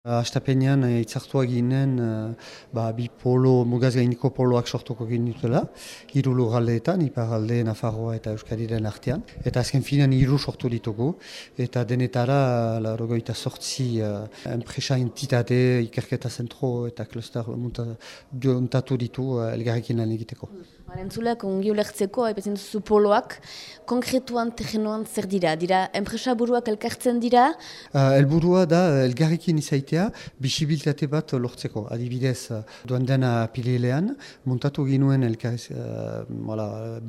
Astapenean itzartua ginen ba, bi polo, mugaz gainiko poloak sortuko ginitela, hiru lurraldeetan, iparalde, Nafarroa eta Euskadiren artean. Eta azken finan hiru sortu ditugu, eta denetara, laurogoita sortzi uh, enpresa entitate, ikerketa zentro eta kluster muntatu ditu uh, elgarrekin lan egiteko. Entzuleak ongi ulertzeko, haipatzen duzu poloak, konkretuan, terrenoan zer dira? Dira, enpresa buruak elkartzen dira? Uh, elburua da, elgarrekin izaitea, bisibilitate bat lortzeko. Adibidez, duan dena pilelean, montatu ginuen elkarrez, uh,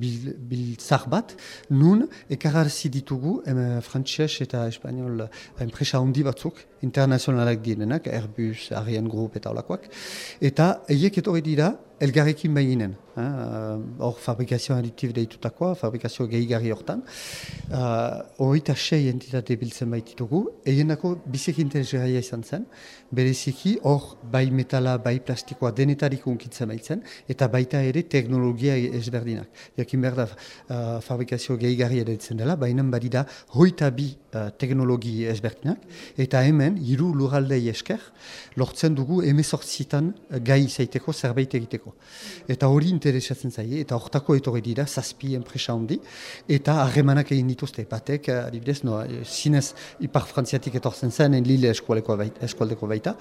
biltzar bat, nun, ekararzi ditugu, frantxez eta espanol enpresa handi batzuk, internazionalak direnak, Airbus, Ariane Group eta olakoak, eta eiek etorri dira, elgarrekin behinen. Hor fabrikazio additiv deitutakoa, fabrikazio gehigarri hortan. Horita uh, sei entitate biltzen baititugu, eienako bizek interesgaria izan zen, bereziki hor bai metala, bai plastikoa denetarik unkitzen baitzen, eta baita ere teknologia ezberdinak. Jakin behar da uh, fabrikazio gehigarri editzen dela, baina badida hoita bi uh, teknologi ezberdinak, eta hemen, hiru lurraldei esker, lortzen dugu emezortzitan gai zaiteko zerbait egiteko. Eta hori interesatzen zaie, eta hortako etorri dira, zazpi enpresa handi, eta harremanak egin dituzte, batek, adibidez, no, zinez ipar frantziatik etortzen zen, en lile eskualdeko baita,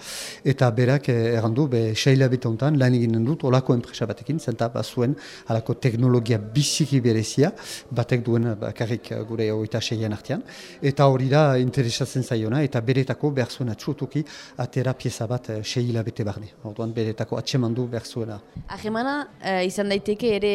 eta berak eh, errandu, be, seila bete honetan, lan eginen dut, olako enpresa batekin, zenta bazuen, alako teknologia biziki berezia, batek duen bakarrik gure oita seien artean, eta hori da interesatzen zaiona, eta beretako behar zuen atxutuki, atera pieza bat eh, seila bete barne. Orduan, beretako atxemandu behar zuena. Ahemana uh, izan daiteke ere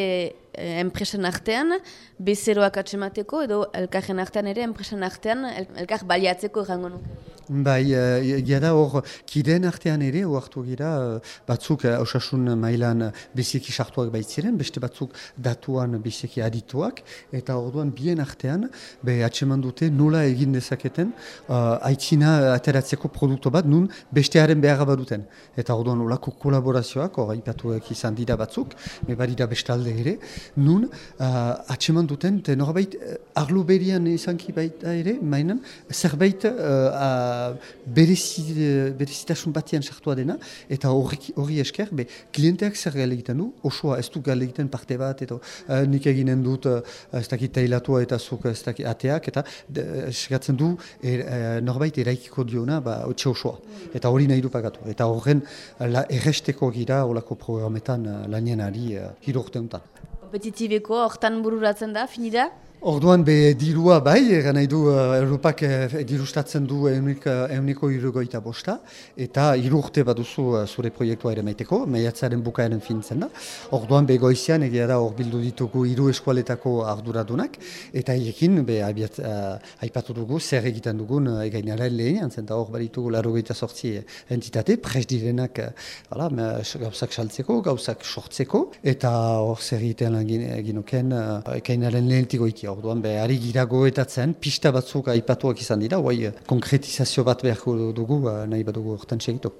enpresen artean, bezeroak atsemateko edo elkarren artean ere enpresen artean el, elkar baliatzeko errango nuke. Bai, egia da hor, kideen artean ere, oartu gira, batzuk hausasun mailan biziki sartuak baitziren, beste batzuk datuan biziki adituak, eta orduan bien artean, be atseman dute nola egin dezaketen, uh, aitzina ateratzeko produktu bat, nun bestearen beharra baduten. Eta orduan olako kolaborazioak, hor haipatuak izan dira batzuk, me badira bestalde ere, nun uh, atseman duten, te norbait, arlo berian izanki baita ere, mainan, zerbait uh, berezitasun batian sartua dena, eta hori esker, be, klienteak zer gale egiten du, osoa ez du gale egiten parte bat, eta uh, nik eginen dut, uh, ez dakit teilatua eta zuk ez dakit ateak, eta eskatzen du er, uh, norbait eraikiko diona, ba, otxe osoa. Eta hori nahi du pagatu. Eta horren, la, erresteko gira, horako programetan uh, lanien ari uh, hirurte honetan. Kompetitibeko, hortan bururatzen da, finida? Orduan be dirua bai, egan nahi du uh, Europak uh, dirustatzen du euniko irugoita bosta, eta iru urte baduzu zure proiektua ere maiteko, meiatzaren bukaeren fintzen da. Orduan be goizian egia da hor bildu ditugu iru eskualetako arduradunak, eta ekin be abiat, uh, aipatu dugu zer egiten dugun uh, egainaren lehenean, zenta hor baditugu laro gaita sortzi entitate, pres direnak uh, gauzak saltzeko, gauzak sortzeko, eta hor zer egiten eginoken uh, egainaren lehenetiko ikia orduan be ari gira goetatzen, pista batzuk aipatuak izan dira, guai konkretizazio bat beharko dugu, nahi badugu hortan segitu.